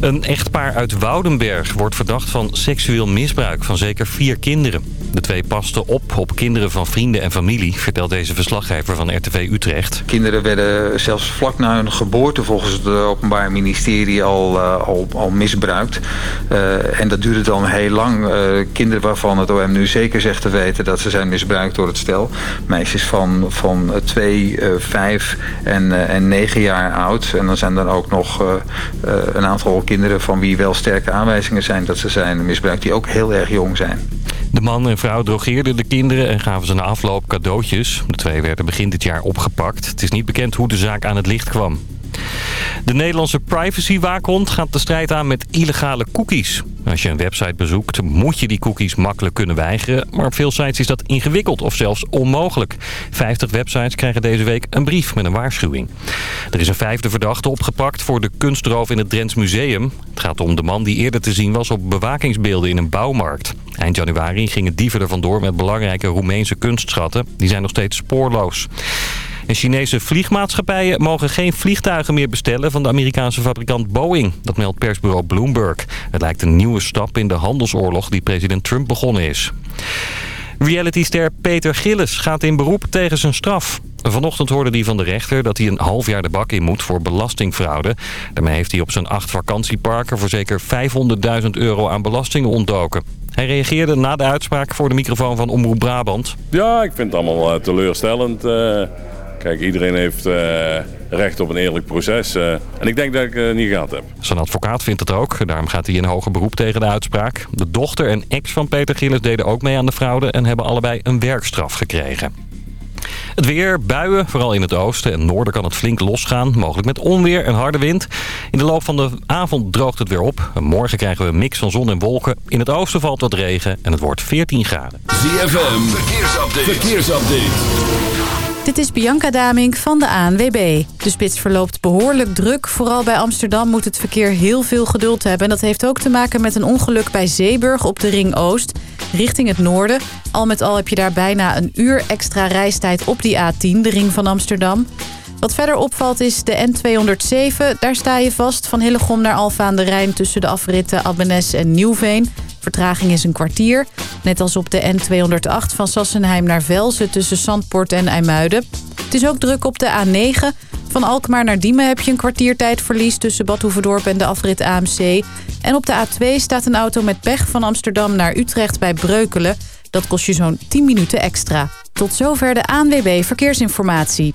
Een echtpaar uit Woudenberg wordt verdacht van seksueel misbruik van zeker vier kinderen. De twee pasten op op kinderen van vrienden en familie, vertelt deze verslaggever van RTV Utrecht. Kinderen werden zelfs vlak na hun geboorte volgens het Openbaar Ministerie al, uh, al, al, misbruikt. Uh, en dat duurde dan heel lang. Uh, kinderen waarvan het OM nu zeker zegt te weten dat ze zijn misbruikt door het stel. Meisjes van, van 2, 5 en, en 9 jaar oud. En dan zijn er ook nog een aantal kinderen van wie wel sterke aanwijzingen zijn dat ze zijn misbruikt. Die ook heel erg jong zijn. De man en vrouw drogeerden de kinderen en gaven ze na afloop cadeautjes. De twee werden begin dit jaar opgepakt. Het is niet bekend hoe de zaak aan het licht kwam. De Nederlandse privacywaakhond gaat de strijd aan met illegale cookies. Als je een website bezoekt, moet je die cookies makkelijk kunnen weigeren. Maar op veel sites is dat ingewikkeld of zelfs onmogelijk. 50 websites krijgen deze week een brief met een waarschuwing. Er is een vijfde verdachte opgepakt voor de kunstroof in het Drents Museum. Het gaat om de man die eerder te zien was op bewakingsbeelden in een bouwmarkt. Eind januari gingen dieven er vandoor met belangrijke Roemeense kunstschatten. Die zijn nog steeds spoorloos. En Chinese vliegmaatschappijen mogen geen vliegtuigen meer bestellen van de Amerikaanse fabrikant Boeing. Dat meldt persbureau Bloomberg. Het lijkt een nieuwe stap in de handelsoorlog die president Trump begonnen is. Realityster Peter Gillis gaat in beroep tegen zijn straf. Vanochtend hoorde hij van de rechter dat hij een half jaar de bak in moet voor belastingfraude. Daarmee heeft hij op zijn acht vakantieparken voor zeker 500.000 euro aan belastingen ontdoken. Hij reageerde na de uitspraak voor de microfoon van Omroep Brabant. Ja, ik vind het allemaal uh, teleurstellend. Kijk, iedereen heeft uh, recht op een eerlijk proces. en ik denk dat ik het niet gehad heb. Zijn advocaat vindt het ook. Daarom gaat hij in hoger beroep tegen de uitspraak. De dochter en ex van Peter Gillis deden ook mee aan de fraude... en hebben allebei een werkstraf gekregen. Het weer, buien, vooral in het oosten en noorden kan het flink losgaan. Mogelijk met onweer en harde wind. In de loop van de avond droogt het weer op. Morgen krijgen we een mix van zon en wolken. In het oosten valt wat regen en het wordt 14 graden. ZFM, verkeersupdate. verkeersupdate. Dit is Bianca Damink van de ANWB. De spits verloopt behoorlijk druk. Vooral bij Amsterdam moet het verkeer heel veel geduld hebben. En dat heeft ook te maken met een ongeluk bij Zeeburg op de Ring Oost. Richting het noorden. Al met al heb je daar bijna een uur extra reistijd op die A10, de Ring van Amsterdam. Wat verder opvalt is de N207. Daar sta je vast van Hillegom naar Alfa aan de Rijn... tussen de afritten Abbenes en Nieuwveen. Vertraging is een kwartier. Net als op de N208 van Sassenheim naar Velzen tussen Zandpoort en IJmuiden. Het is ook druk op de A9. Van Alkmaar naar Diemen heb je een kwartiertijdverlies tussen Bad Hoeverdorp en de afrit AMC. En op de A2 staat een auto met pech van Amsterdam naar Utrecht bij Breukelen. Dat kost je zo'n 10 minuten extra. Tot zover de ANWB Verkeersinformatie.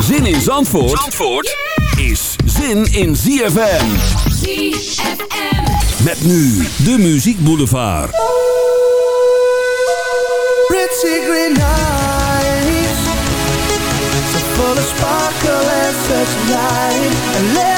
Zin in Zandvoort, Zandvoort is zin in ZFM. ZFM. Met nu de Muziek Boulevard. Pretty green eyes So full of sparkle and such light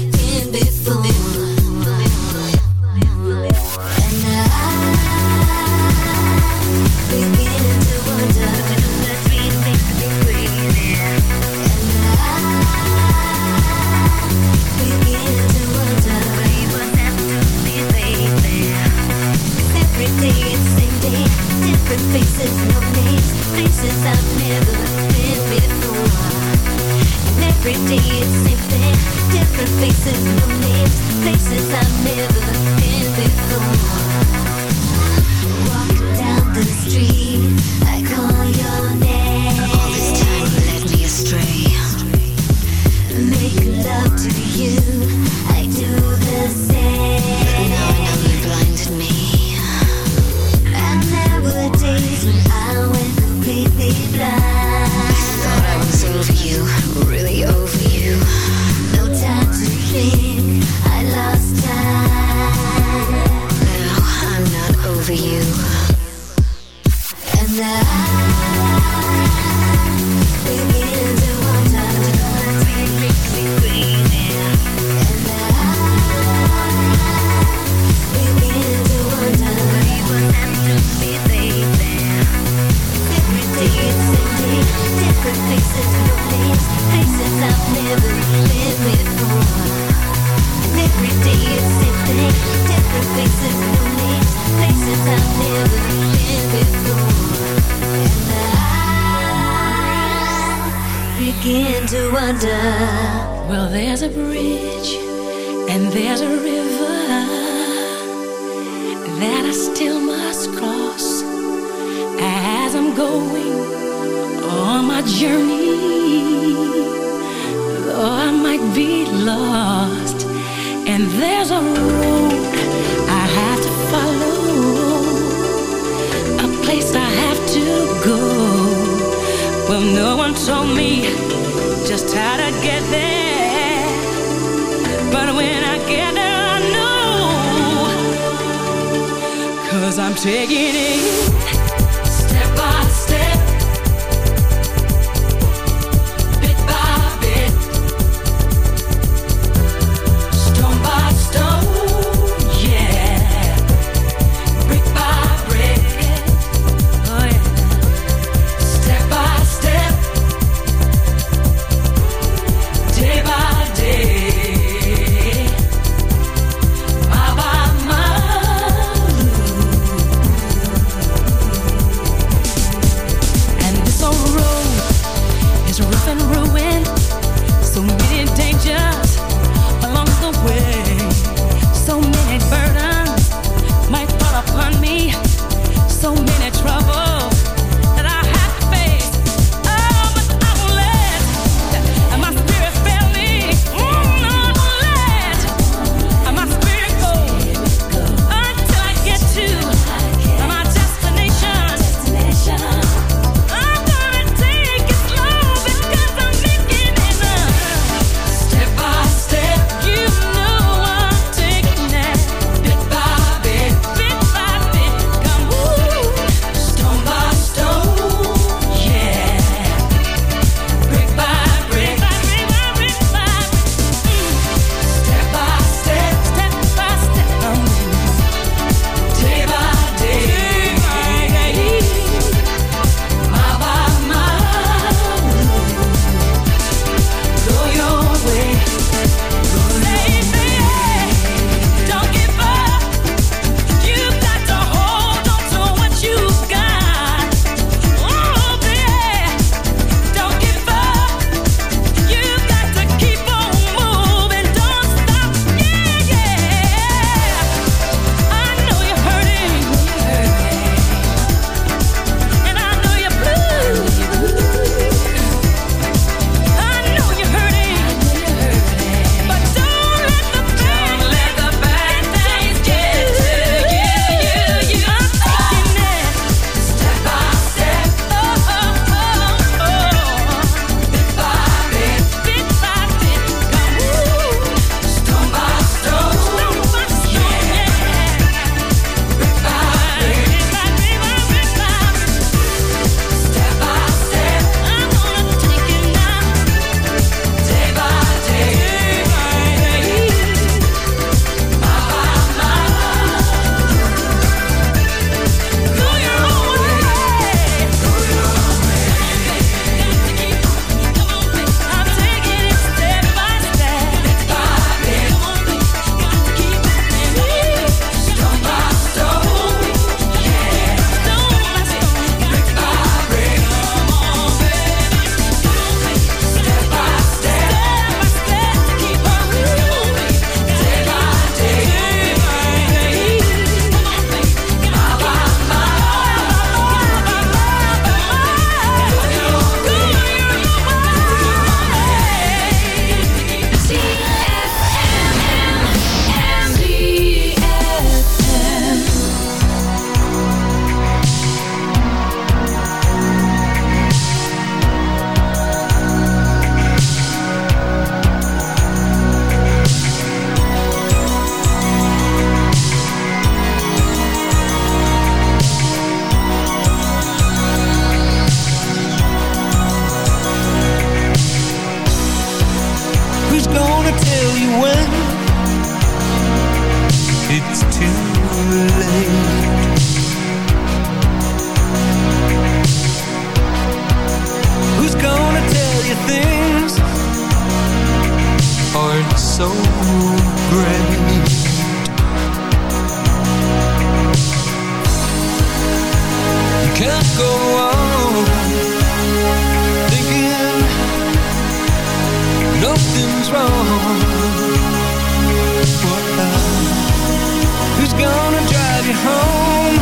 home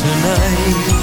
tonight?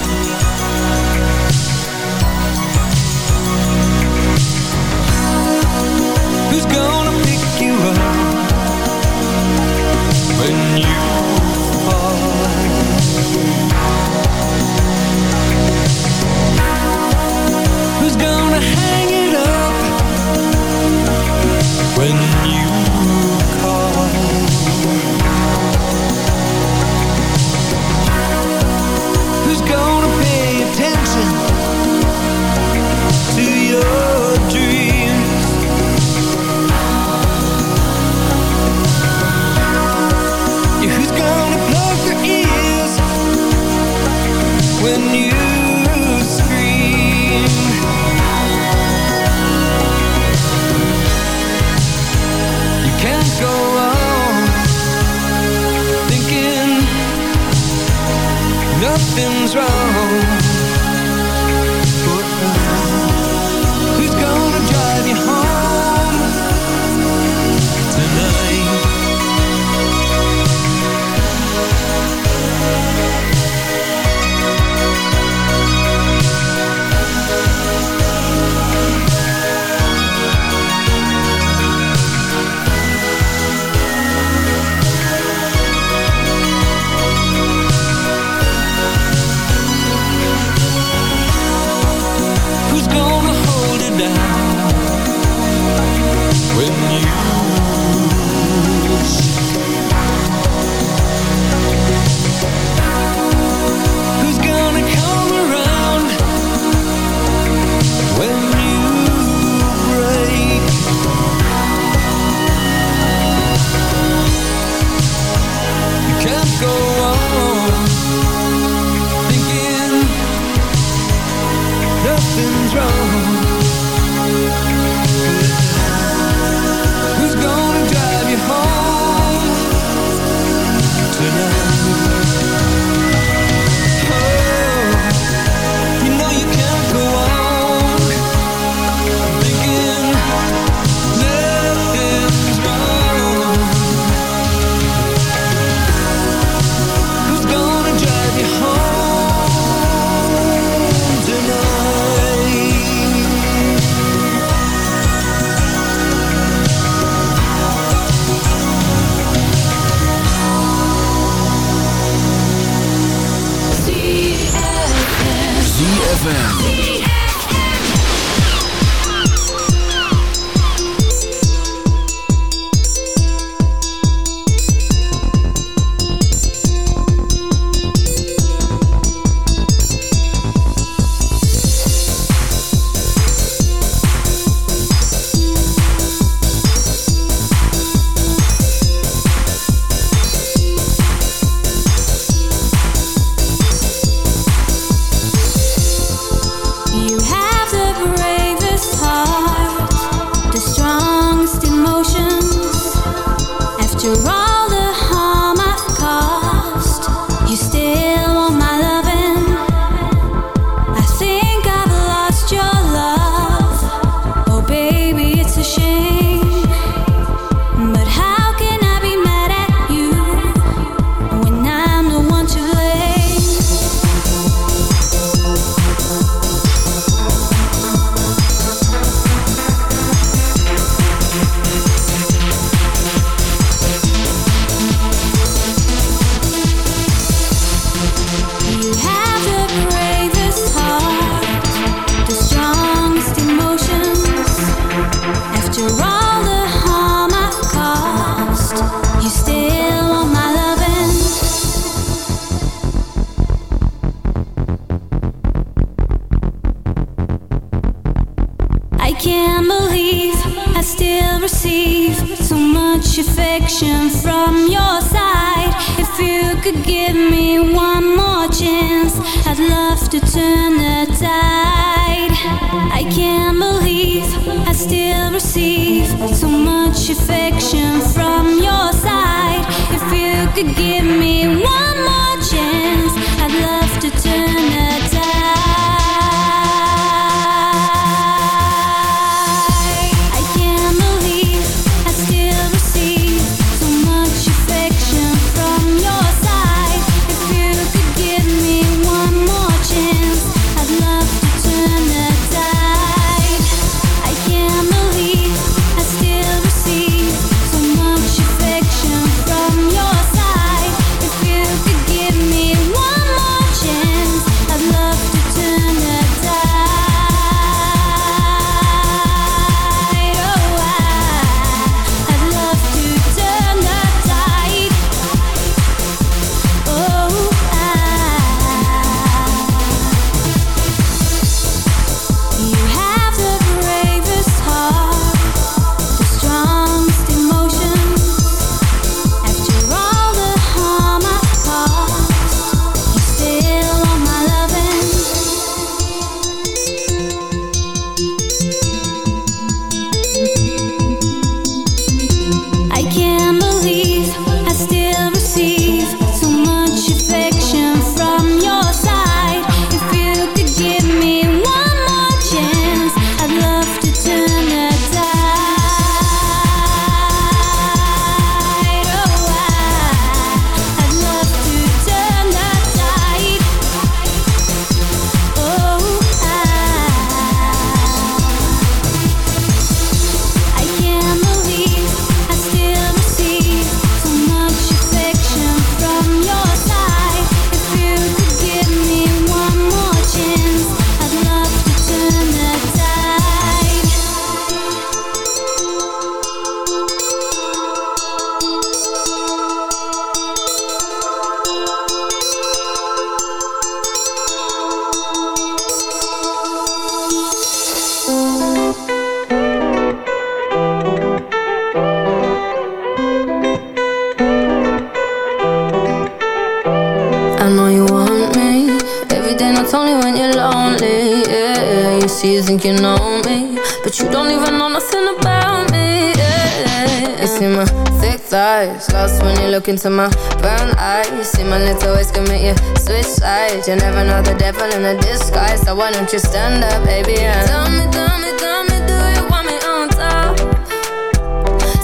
Into my brown eyes. You see my little ways make you switch sides. You never know the devil in a disguise, so why don't you stand up, baby? And tell me, tell me, tell me, do you want me on top?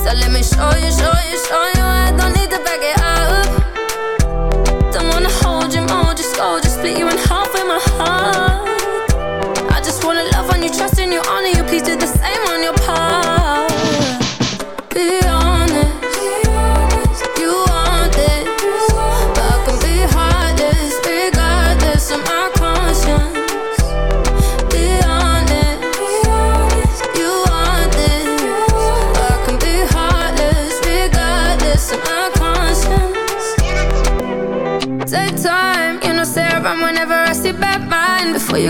So let me show you, show you, show you. I don't need to back it up. Don't wanna hold you, mold you, scold you, split you in half with my heart. I just wanna love on you, trust in you, honor you. Please do the same on your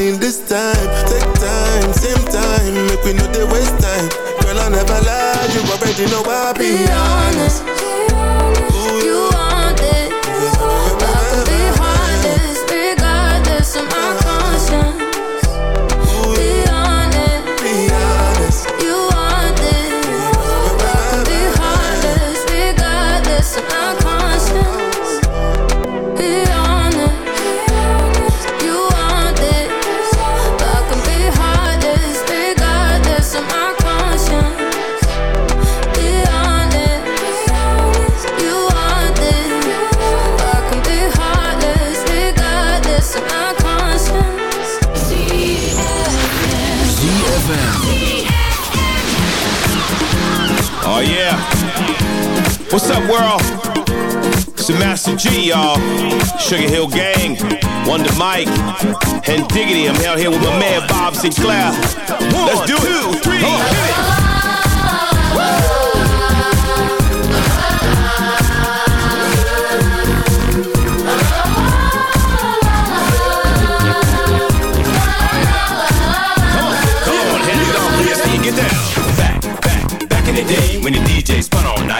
mine this time Take time, same time. Make we know they waste time. Girl I never lie You already know I be Be honest, you What's up, world? It's the Master Gee, y'all. Sugarhill Gang, Wonder Mike, and Diggity. I'm out here with my man Bob Sinclar. Let's do it. Come on, hit it. Come on, it on, let's see get down. Back, back, back in the day when the DJ spun all night.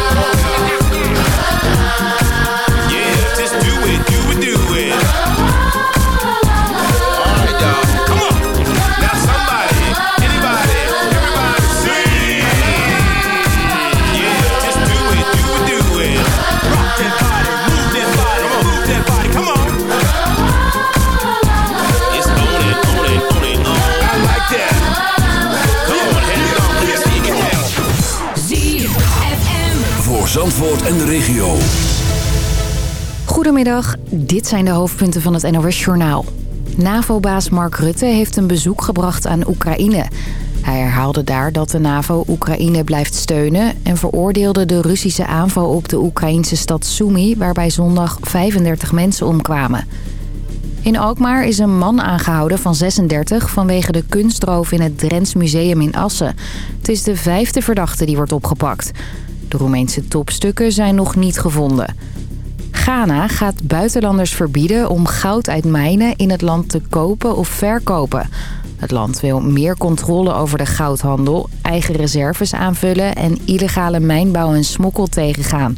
En de regio. Goedemiddag, dit zijn de hoofdpunten van het NOS-journaal. NAVO-baas Mark Rutte heeft een bezoek gebracht aan Oekraïne. Hij herhaalde daar dat de NAVO Oekraïne blijft steunen... en veroordeelde de Russische aanval op de Oekraïnse stad Sumy... waarbij zondag 35 mensen omkwamen. In Alkmaar is een man aangehouden van 36 vanwege de kunstroof in het Drents Museum in Assen. Het is de vijfde verdachte die wordt opgepakt. De Roemeense topstukken zijn nog niet gevonden. Ghana gaat buitenlanders verbieden om goud uit mijnen in het land te kopen of verkopen. Het land wil meer controle over de goudhandel, eigen reserves aanvullen en illegale mijnbouw en smokkel tegengaan.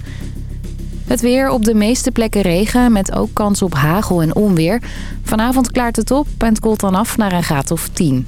Het weer op de meeste plekken regen met ook kans op hagel en onweer. Vanavond klaart het op en het dan af naar een graad of 10.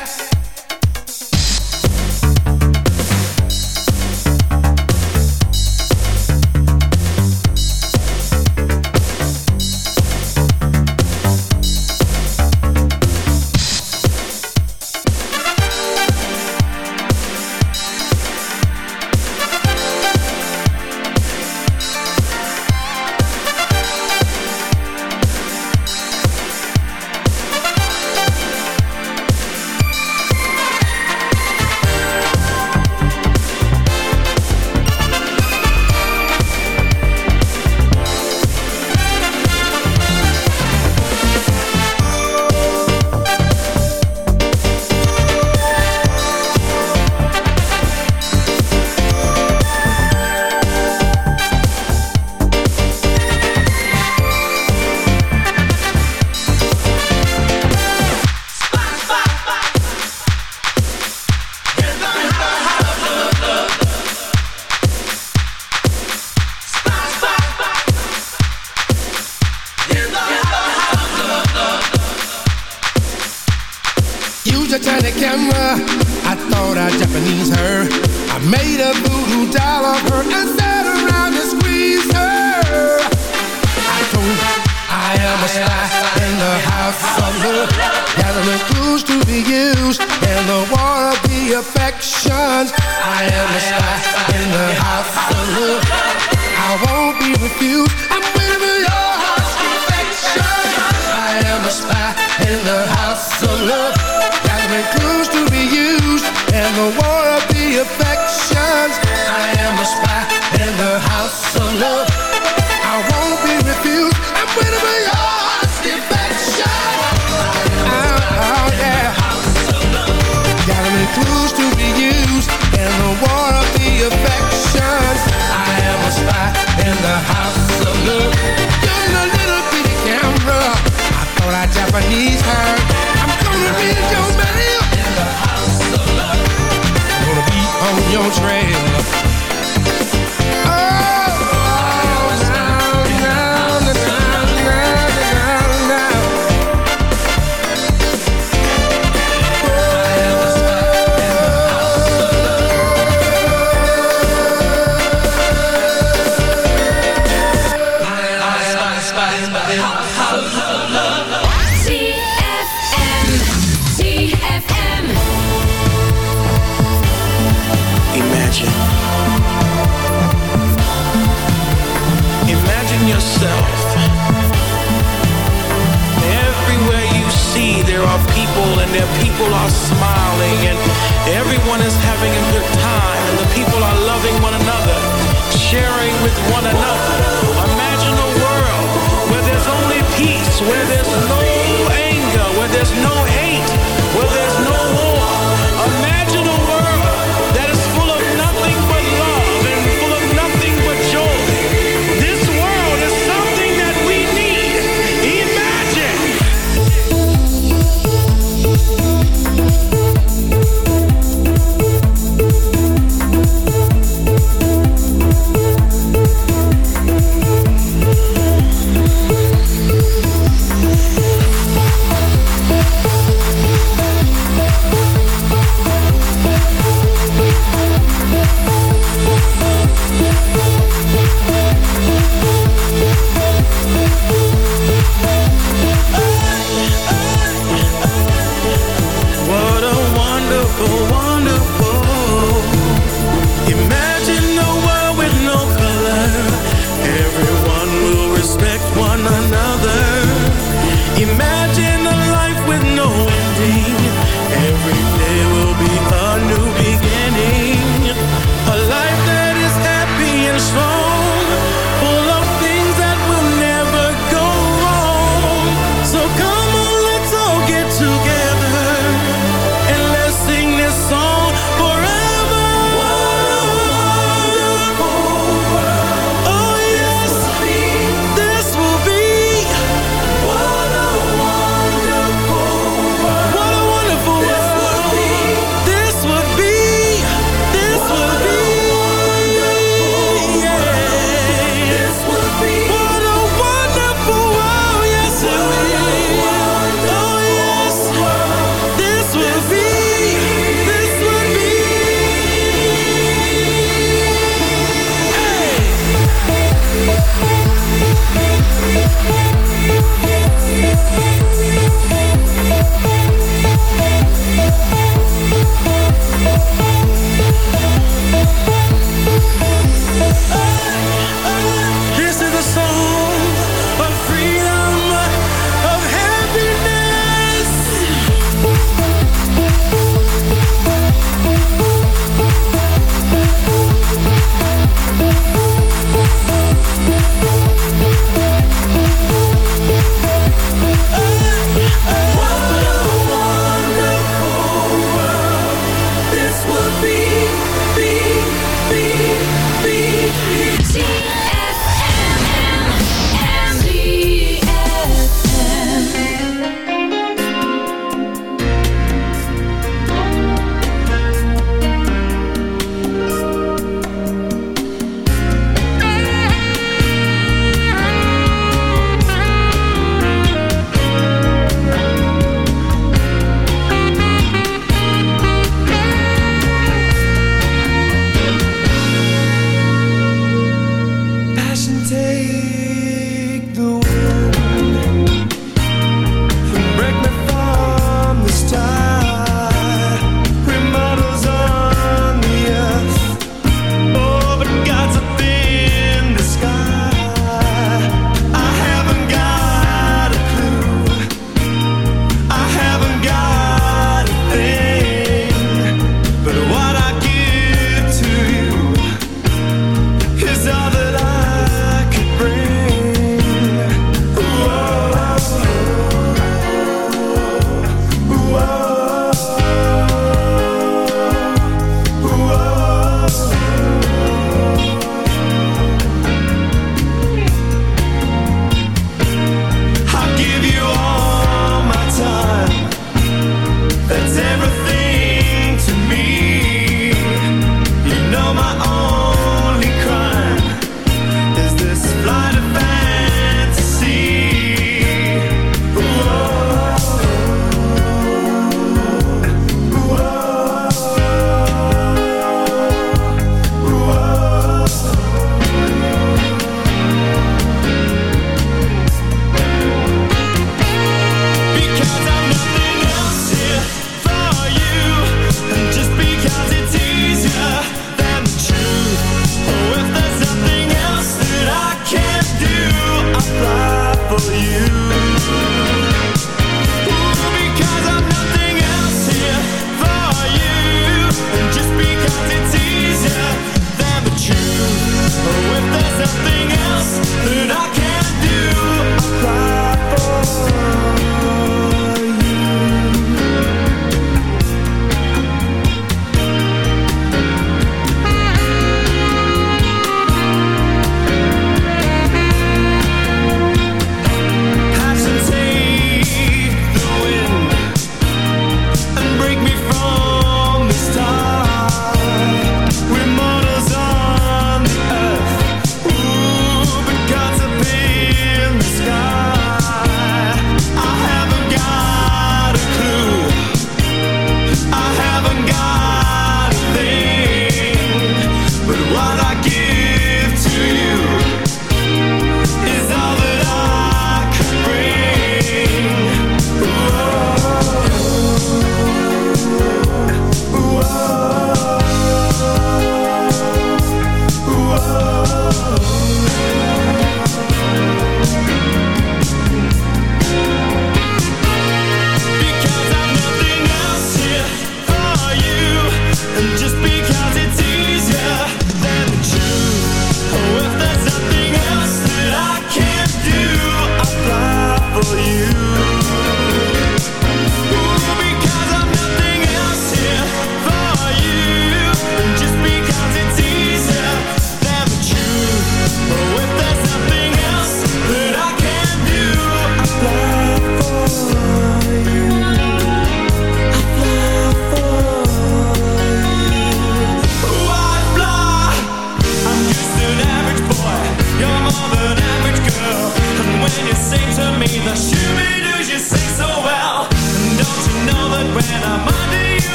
Everyone is having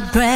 my brain.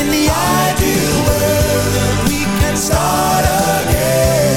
In the ideal world, we can start again.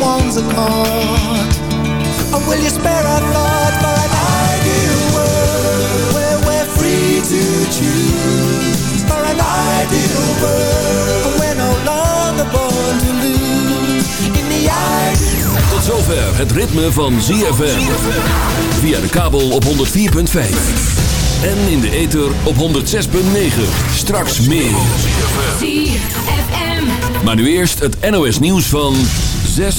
Ones caught Or will you spare a thought for an ideal world Where we're free to choose For an ideal world Where we're no longer born to lose In the ideal Tot zover het ritme van ZFM. Via de kabel op 104.5. En in de ether op 106.9. Straks meer. Maar nu eerst het NOS nieuws van 6